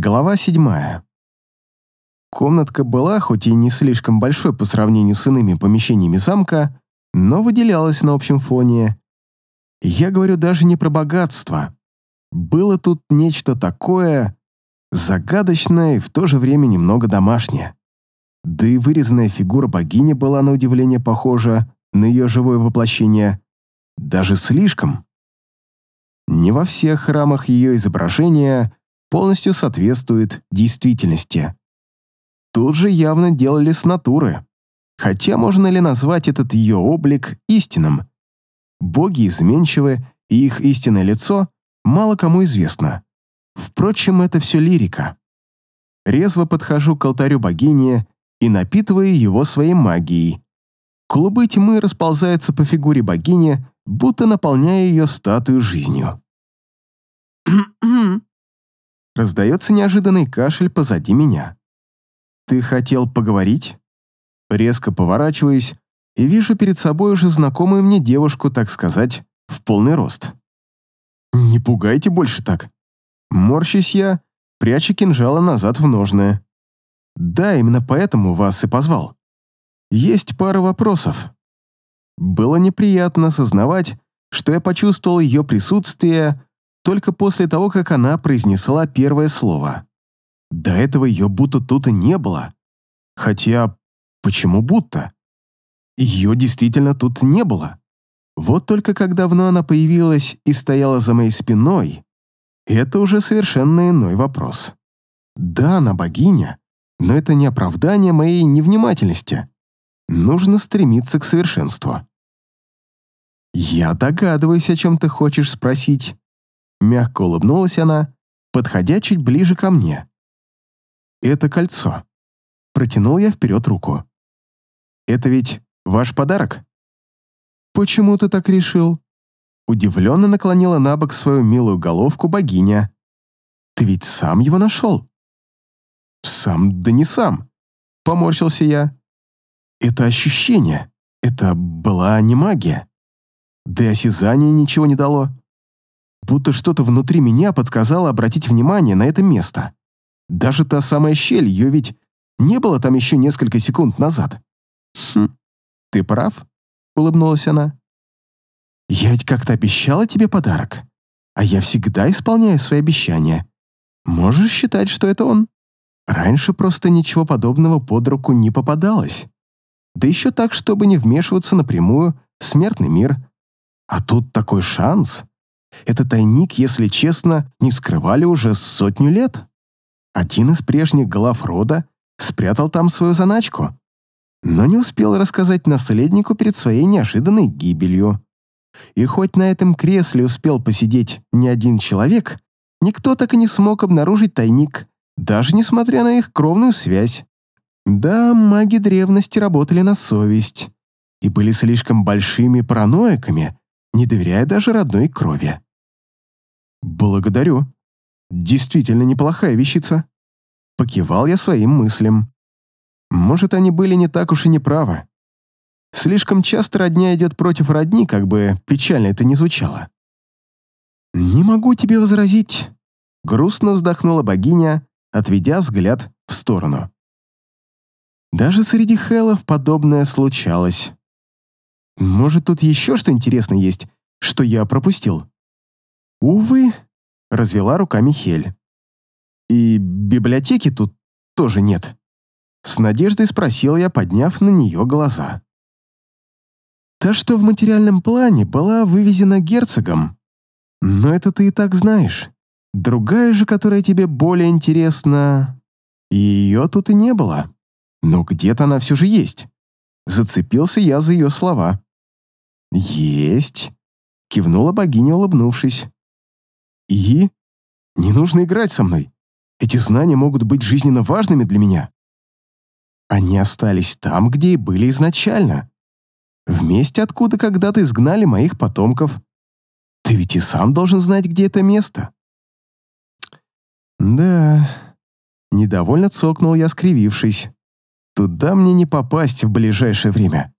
Глава седьмая. Комнатка была, хоть и не слишком большой по сравнению с иными помещениями замка, но выделялась на общем фоне. Я говорю даже не про богатство. Было тут нечто такое загадочное и в то же время немного домашнее. Да и вырезанная фигура богини была на удивление похожа на ее живое воплощение. Даже слишком. Не во всех храмах ее изображения полностью соответствует действительности. Тут же явно делали с натуры. Хотя можно ли назвать этот ее облик истинным? Боги изменчивы, и их истинное лицо мало кому известно. Впрочем, это все лирика. Резво подхожу к алтарю богини и напитываю его своей магией. Клубы тьмы расползаются по фигуре богини, будто наполняя ее статую жизнью. Раздается неожиданный кашель позади меня. «Ты хотел поговорить?» Резко поворачиваюсь и вижу перед собой уже знакомую мне девушку, так сказать, в полный рост. «Не пугайте больше так». Морщусь я, пряча кинжала назад в ножны. «Да, именно поэтому вас и позвал. Есть пара вопросов». Было неприятно осознавать, что я почувствовал ее присутствие только после того, как она произнесла первое слово. До этого ее будто тут и не было. Хотя, почему будто? Ее действительно тут не было. Вот только как давно она появилась и стояла за моей спиной, это уже совершенно иной вопрос. Да, она богиня, но это не оправдание моей невнимательности. Нужно стремиться к совершенству. Я догадываюсь, о чем ты хочешь спросить, Мягко улыбнулась она, подходя чуть ближе ко мне. «Это кольцо». Протянул я вперед руку. «Это ведь ваш подарок?» «Почему ты так решил?» Удивленно наклонила на бок свою милую головку богиня. «Ты ведь сам его нашел?» «Сам, да не сам», — поморщился я. «Это ощущение. Это была не магия. Да и осязание ничего не дало будто что-то внутри меня подсказало обратить внимание на это место. Даже та самая щель, ее ведь не было там еще несколько секунд назад. «Хм, ты прав», — улыбнулась она. «Я ведь как-то обещала тебе подарок, а я всегда исполняю свои обещания. Можешь считать, что это он. Раньше просто ничего подобного под руку не попадалось. Да еще так, чтобы не вмешиваться напрямую в смертный мир. А тут такой шанс. Этот тайник, если честно, не скрывали уже сотню лет. Один из прежних глав рода спрятал там свою заначку, но не успел рассказать наследнику перед своей неожиданной гибелью. И хоть на этом кресле успел посидеть не один человек, никто так и не смог обнаружить тайник, даже несмотря на их кровную связь. Да, маги древности работали на совесть и были слишком большими параноиками, не доверяя даже родной крови. «Благодарю. Действительно неплохая вещица». Покивал я своим мыслям. Может, они были не так уж и неправы. Слишком часто родня идет против родни, как бы печально это ни звучало. «Не могу тебе возразить», — грустно вздохнула богиня, отведя взгляд в сторону. Даже среди хелов подобное случалось. Может, тут еще что интересное есть, что я пропустил? Увы, развела руками Хель. И библиотеки тут тоже нет. С надеждой спросил я, подняв на нее глаза. Та, что в материальном плане, была вывезена герцогом. Но это ты и так знаешь. Другая же, которая тебе более интересна, ее тут и не было. Но где-то она все же есть. Зацепился я за ее слова. «Есть», — кивнула богиня, улыбнувшись. «И? Не нужно играть со мной. Эти знания могут быть жизненно важными для меня». Они остались там, где и были изначально. В месте, откуда когда-то изгнали моих потомков. Ты ведь и сам должен знать, где это место. Да, недовольно цокнул я, скривившись. Туда мне не попасть в ближайшее время.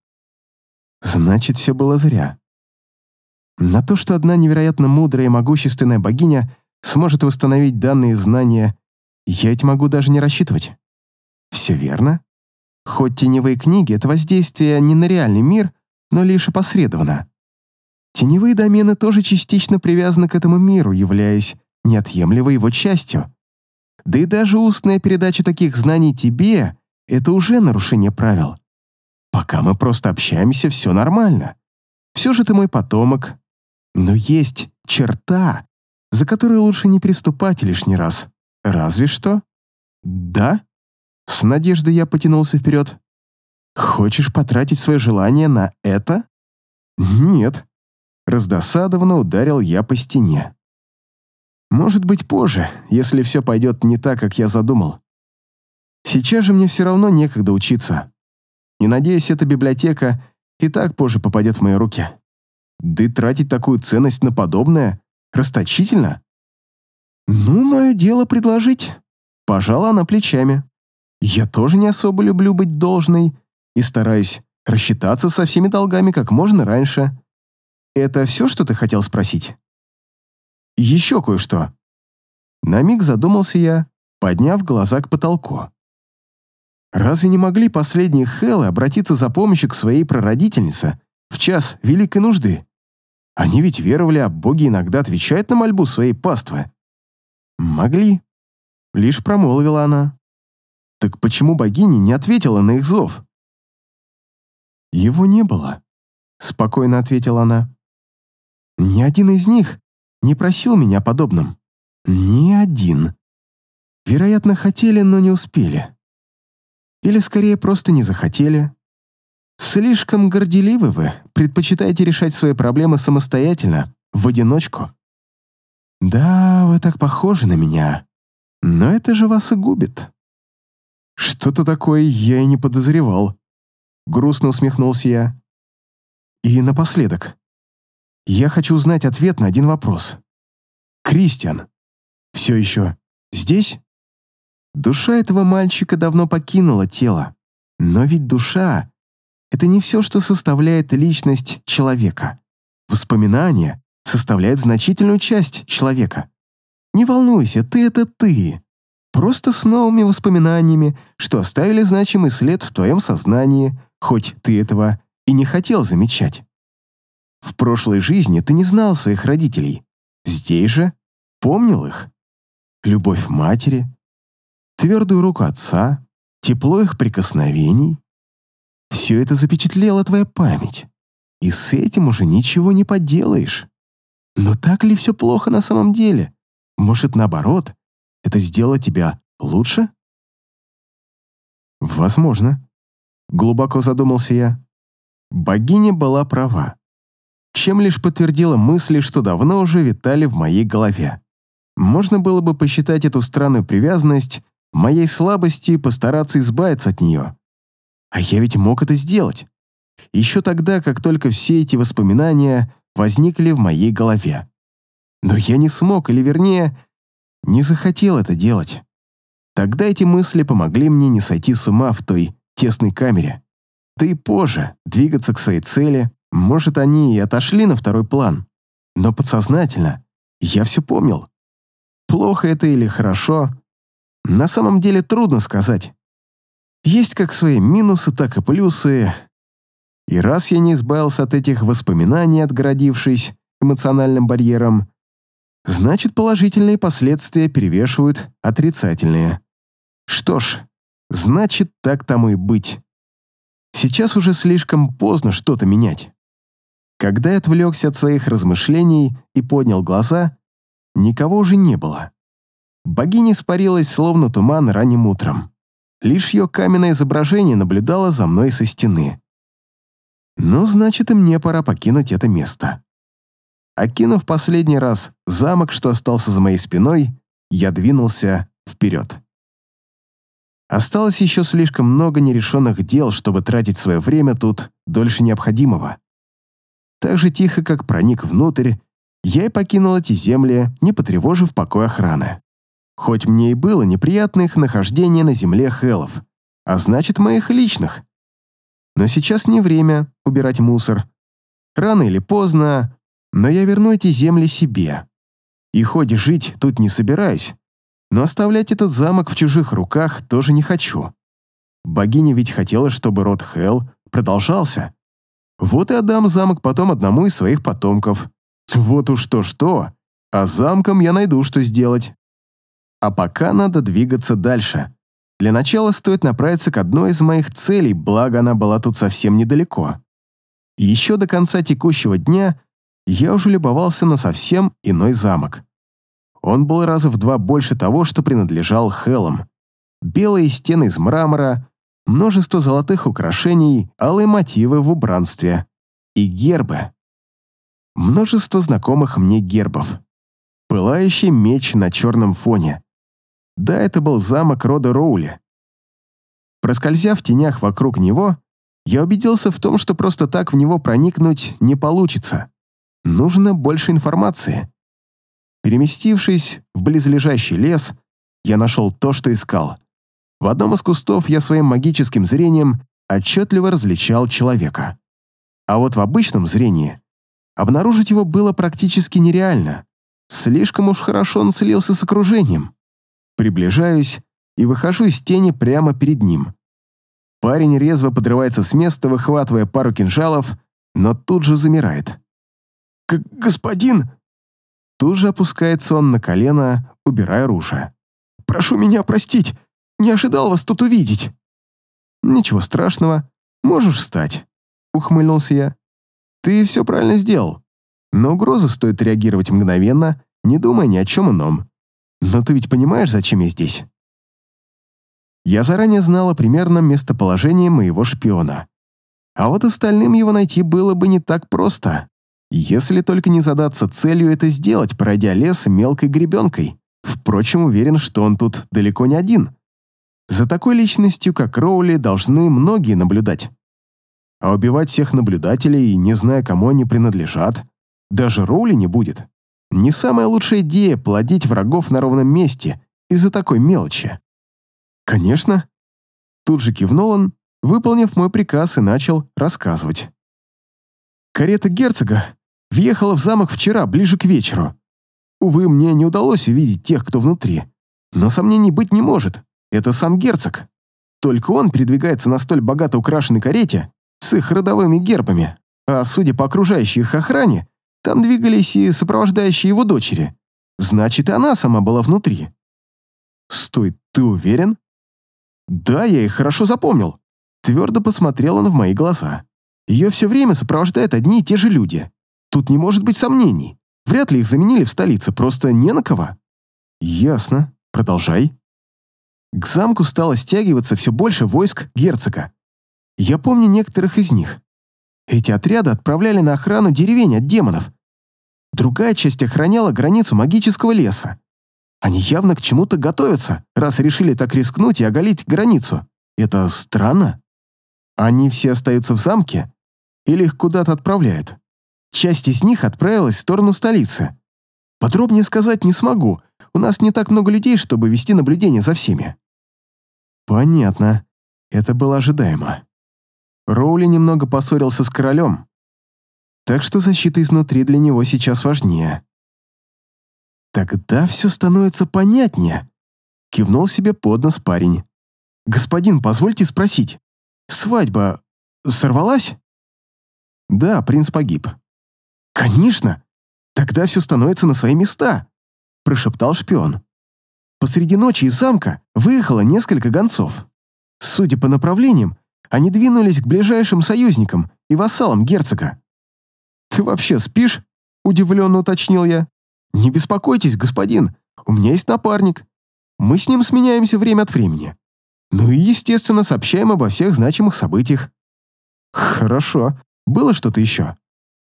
Значит, все было зря. На то, что одна невероятно мудрая и могущественная богиня сможет восстановить данные знания Я ведь могу даже не рассчитывать. Все верно. Хоть теневые книги — это воздействие не на реальный мир, но лишь опосредованно. Теневые домены тоже частично привязаны к этому миру, являясь неотъемлемой его частью. Да и даже устная передача таких знаний тебе — это уже нарушение правил. Пока мы просто общаемся, все нормально. Все же ты мой потомок. Но есть черта, за которую лучше не приступать лишний раз. Разве что? Да? С надеждой я потянулся вперед. Хочешь потратить свое желание на это? Нет. Раздосадованно ударил я по стене. Может быть, позже, если все пойдет не так, как я задумал. Сейчас же мне все равно некогда учиться. Не надеюсь, эта библиотека и так позже попадет в мои руки. Да и тратить такую ценность на подобное расточительно. Ну, мое дело предложить. Пожала она плечами. Я тоже не особо люблю быть должной и стараюсь рассчитаться со всеми долгами как можно раньше. Это все, что ты хотел спросить? Еще кое-что. На миг задумался я, подняв глаза к потолку. Разве не могли последние Хеллы обратиться за помощью к своей прародительнице в час великой нужды? Они ведь веровали, а боги иногда отвечают на мольбу своей паствы. Могли. Лишь промолвила она. Так почему богиня не ответила на их зов? Его не было, спокойно ответила она. Ни один из них не просил меня подобным. Ни один. Вероятно, хотели, но не успели. Или скорее просто не захотели. Слишком горделивы вы, предпочитаете решать свои проблемы самостоятельно, в одиночку. Да, вы так похожи на меня, но это же вас и губит. Что-то такое я и не подозревал. Грустно усмехнулся я. И напоследок. Я хочу узнать ответ на один вопрос. Кристиан, все еще здесь? Душа этого мальчика давно покинула тело. Но ведь душа — это не все, что составляет личность человека. Воспоминания составляют значительную часть человека. Не волнуйся, ты — это ты. Просто с новыми воспоминаниями, что оставили значимый след в твоем сознании, хоть ты этого и не хотел замечать. В прошлой жизни ты не знал своих родителей. Здесь же помнил их. Любовь матери, твердую руку отца, тепло их прикосновений. Все это запечатлела твоя память, и с этим уже ничего не поделаешь. Но так ли все плохо на самом деле? Может, наоборот, это сделало тебя лучше? Возможно. Глубоко задумался я. Богиня была права. Чем лишь подтвердила мысли, что давно уже витали в моей голове. Можно было бы посчитать эту странную привязанность моей слабости постараться избавиться от нее. А я ведь мог это сделать. Еще тогда, как только все эти воспоминания возникли в моей голове. Но я не смог, или вернее, не захотел это делать. Тогда эти мысли помогли мне не сойти с ума в той тесной камере. Да и позже двигаться к своей цели, может, они и отошли на второй план. Но подсознательно я все помнил. Плохо это или хорошо, на самом деле трудно сказать. Есть как свои минусы, так и плюсы. И раз я не избавился от этих воспоминаний, отгородившись эмоциональным барьером, значит, положительные последствия перевешивают отрицательные. Что ж, значит, так тому и быть. Сейчас уже слишком поздно что-то менять. Когда я отвлекся от своих размышлений и поднял глаза, никого уже не было. Богиня испарилась, словно туман ранним утром. Лишь ее каменное изображение наблюдало за мной со стены. Ну, значит, и мне пора покинуть это место. Окинув последний раз замок, что остался за моей спиной, я двинулся вперед. Осталось еще слишком много нерешенных дел, чтобы тратить свое время тут дольше необходимого. Так же тихо, как проник внутрь, я и покинул эти земли, не потревожив покой охраны. Хоть мне и было неприятно их нахождение на земле Хелов, а значит, моих личных. Но сейчас не время убирать мусор. Рано или поздно, но я верну эти земли себе. И хоть жить тут не собираюсь, но оставлять этот замок в чужих руках тоже не хочу. Богиня ведь хотела, чтобы род Хел продолжался. Вот и отдам замок потом одному из своих потомков. Вот уж то-что, а замком я найду, что сделать. А пока надо двигаться дальше. Для начала стоит направиться к одной из моих целей, благо она была тут совсем недалеко. Еще до конца текущего дня я уже любовался на совсем иной замок. Он был раза в два больше того, что принадлежал Хелам. Белые стены из мрамора, множество золотых украшений, алые мотивы в убранстве и гербы. Множество знакомых мне гербов. Пылающий меч на черном фоне. Да, это был замок рода Роули. Проскользя в тенях вокруг него, я убедился в том, что просто так в него проникнуть не получится. Нужно больше информации. Переместившись в близлежащий лес, я нашел то, что искал. В одном из кустов я своим магическим зрением отчетливо различал человека. А вот в обычном зрении обнаружить его было практически нереально. Слишком уж хорошо он слился с окружением. Приближаюсь и выхожу из тени прямо перед ним. Парень резво подрывается с места, выхватывая пару кинжалов, но тут же замирает. «Господин!» Тут же опускается он на колено, убирая оружие. «Прошу меня простить! Не ожидал вас тут увидеть!» «Ничего страшного, можешь встать», — ухмыльнулся я. «Ты все правильно сделал. На угрозу стоит реагировать мгновенно, не думая ни о чем ином. Но ты ведь понимаешь, зачем я здесь?» Я заранее знала примерно местоположение моего шпиона. А вот остальным его найти было бы не так просто. Если только не задаться целью это сделать, пройдя лес мелкой гребенкой. Впрочем, уверен, что он тут далеко не один. За такой личностью, как Роули, должны многие наблюдать. А убивать всех наблюдателей, не зная, кому они принадлежат, даже Роули не будет. Не самая лучшая идея плодить врагов на ровном месте из-за такой мелочи. Конечно. Тут же кивнул он, выполнив мой приказ и начал рассказывать. Карета герцога Въехала в замок вчера, ближе к вечеру. Увы, мне не удалось увидеть тех, кто внутри. Но сомнений быть не может. Это сам герцог. Только он передвигается на столь богато украшенной карете с их родовыми гербами. А судя по окружающей их охране, там двигались и сопровождающие его дочери. Значит, и она сама была внутри. Стой, ты уверен? Да, я их хорошо запомнил. Твердо посмотрел он в мои глаза. Ее все время сопровождают одни и те же люди. Тут не может быть сомнений. Вряд ли их заменили в столице, просто не на кого. Ясно. Продолжай. К замку стало стягиваться все больше войск герцога. Я помню некоторых из них. Эти отряды отправляли на охрану деревень от демонов. Другая часть охраняла границу магического леса. Они явно к чему-то готовятся, раз решили так рискнуть и оголить границу. Это странно. Они все остаются в замке? Или их куда-то отправляют? Часть из них отправилась в сторону столицы. Подробнее сказать не смогу, у нас не так много людей, чтобы вести наблюдение за всеми. Понятно. Это было ожидаемо. Роули немного поссорился с королем, так что защита изнутри для него сейчас важнее. Тогда все становится понятнее. Кивнул себе под нос парень. «Господин, позвольте спросить, свадьба сорвалась?» «Да, принц погиб», «Конечно! Тогда все становится на свои места», – прошептал шпион. Посреди ночи из замка выехало несколько гонцов. Судя по направлениям, они двинулись к ближайшим союзникам и вассалам герцога. «Ты вообще спишь?» – удивленно уточнил я. «Не беспокойтесь, господин, у меня есть напарник. Мы с ним сменяемся время от времени. Ну и, естественно, сообщаем обо всех значимых событиях». «Хорошо. Было что-то еще?»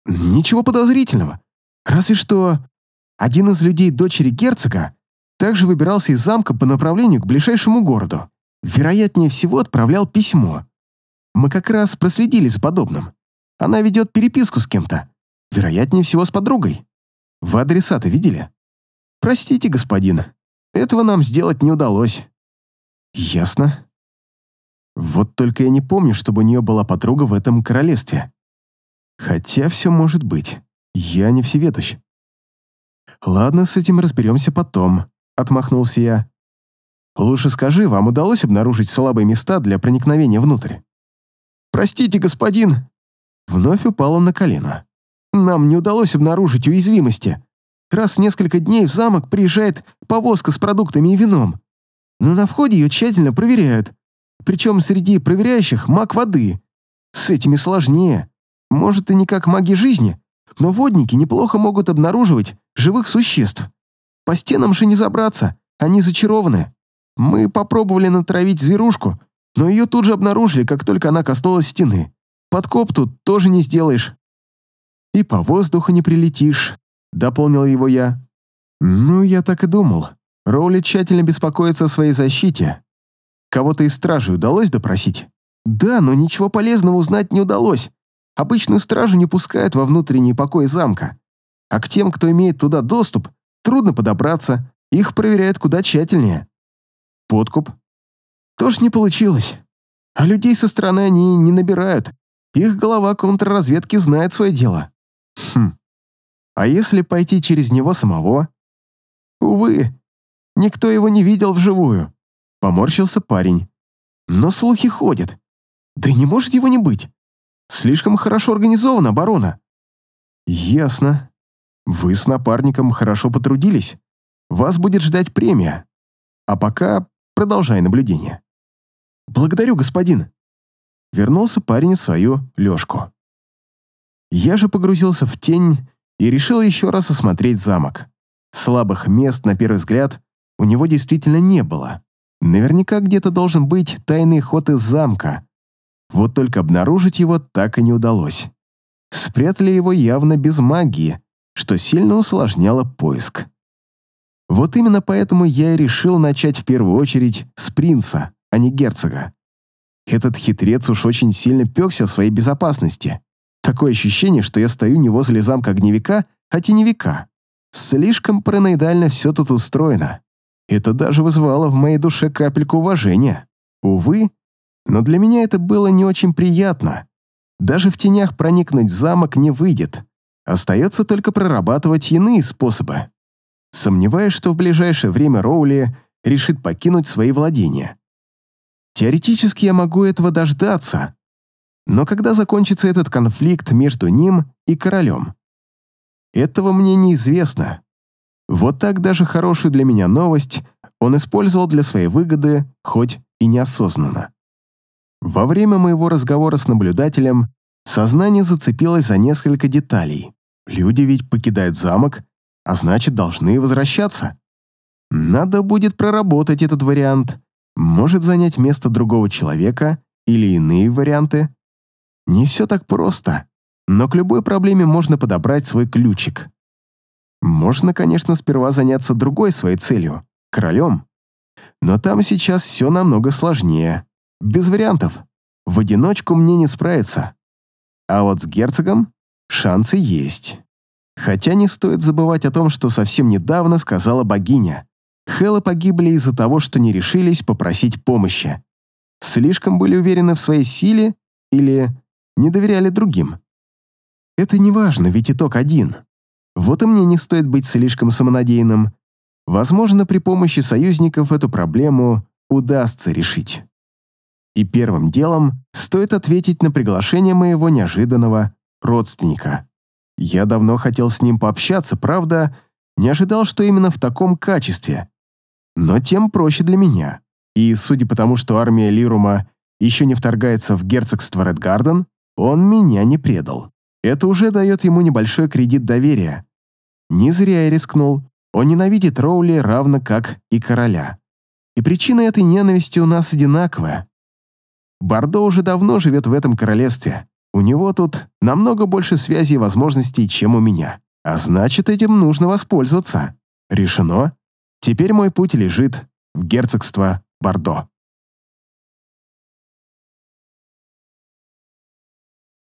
Ничего подозрительного. Разве что один из людей дочери герцога также выбирался из замка по направлению к ближайшему городу. Вероятнее всего отправлял письмо. Мы как раз проследили за подобным. Она ведет переписку с кем-то. Вероятнее всего с подругой. Вы адресата видели? Простите, господин, этого нам сделать не удалось. Ясно. Вот только я не помню, чтобы у нее была подруга в этом королевстве. Хотя все может быть. Я не всеведущ. Ладно, с этим разберемся потом, отмахнулся я. Лучше скажи, вам удалось обнаружить слабые места для проникновения внутрь? Простите, господин. Вновь упал он на колено. Нам не удалось обнаружить уязвимости. Раз в несколько дней в замок приезжает повозка с продуктами и вином. Но на входе ее тщательно проверяют. Причем среди проверяющих маг воды. С этими сложнее. Может, и не как маги жизни, но водники неплохо могут обнаруживать живых существ. По стенам же не забраться, они зачарованы. Мы попробовали натравить зверушку, но ее тут же обнаружили, как только она коснулась стены. Подкоп тут тоже не сделаешь. И по воздуху не прилетишь, дополнил его я. Ну, я так и думал. Роули тщательно беспокоится о своей защите. Кого-то из стражи удалось допросить? Да, но ничего полезного узнать не удалось. Обычную стражу не пускают во внутренний покой замка. А к тем, кто имеет туда доступ, трудно подобраться, их проверяют куда тщательнее. Подкуп? Тоже не получилось. А людей со стороны они не набирают. Их голова контрразведки знает свое дело. Хм. А если пойти через него самого? Увы, никто его не видел вживую. Поморщился парень. Но слухи ходят. Да не может его не быть. Слишком хорошо организована оборона. Ясно. Вы с напарником хорошо потрудились. Вас будет ждать премия. А пока продолжай наблюдение. Благодарю, господин. Вернулся парень в свою лёжку. Я же погрузился в тень и решил еще раз осмотреть замок. Слабых мест, на первый взгляд, у него действительно не было. Наверняка где-то должен быть тайный ход из замка, вот только обнаружить его так и не удалось. Спрятали его явно без магии, что сильно усложняло поиск. Вот именно поэтому я и решил начать в первую очередь с принца, а не герцога. Этот хитрец уж очень сильно пекся в своей безопасности. Такое ощущение, что я стою не возле замка огневика, а теневика. Слишком параноидально все тут устроено. Это даже вызвало в моей душе капельку уважения. Увы, но для меня это было не очень приятно. Даже в тенях проникнуть в замок не выйдет. Остается только прорабатывать иные способы. Сомневаюсь, что в ближайшее время Роули решит покинуть свои владения. Теоретически я могу этого дождаться. Но когда закончится этот конфликт между ним и королем? Этого мне неизвестно. Вот так даже хорошую для меня новость он использовал для своей выгоды, хоть и неосознанно. Во время моего разговора с наблюдателем сознание зацепилось за несколько деталей. Люди ведь покидают замок, а значит, должны возвращаться. Надо будет проработать этот вариант. Может занять место другого человека или иные варианты. Не все так просто, но к любой проблеме можно подобрать свой ключик. Можно, конечно, сперва заняться другой своей целью — королем. Но там сейчас все намного сложнее. Без вариантов. В одиночку мне не справиться. А вот с герцогом шансы есть. Хотя не стоит забывать о том, что совсем недавно сказала богиня. Хэллы погибли из-за того, что не решились попросить помощи. Слишком были уверены в своей силе или не доверяли другим. Это не важно, ведь итог один. Вот и мне не стоит быть слишком самонадеянным. Возможно, при помощи союзников эту проблему удастся решить. И первым делом стоит ответить на приглашение моего неожиданного родственника. Я давно хотел с ним пообщаться, правда, не ожидал, что именно в таком качестве. Но тем проще для меня. И, судя по тому, что армия Лирума еще не вторгается в герцогство Редгарден, он меня не предал. Это уже дает ему небольшой кредит доверия. Не зря я рискнул. Он ненавидит Роули равно как и короля. И причина этой ненависти у нас одинаковая. Бордо уже давно живет в этом королевстве. У него тут намного больше связей и возможностей, чем у меня. А значит, этим нужно воспользоваться. Решено. Теперь мой путь лежит в герцогство Бордо.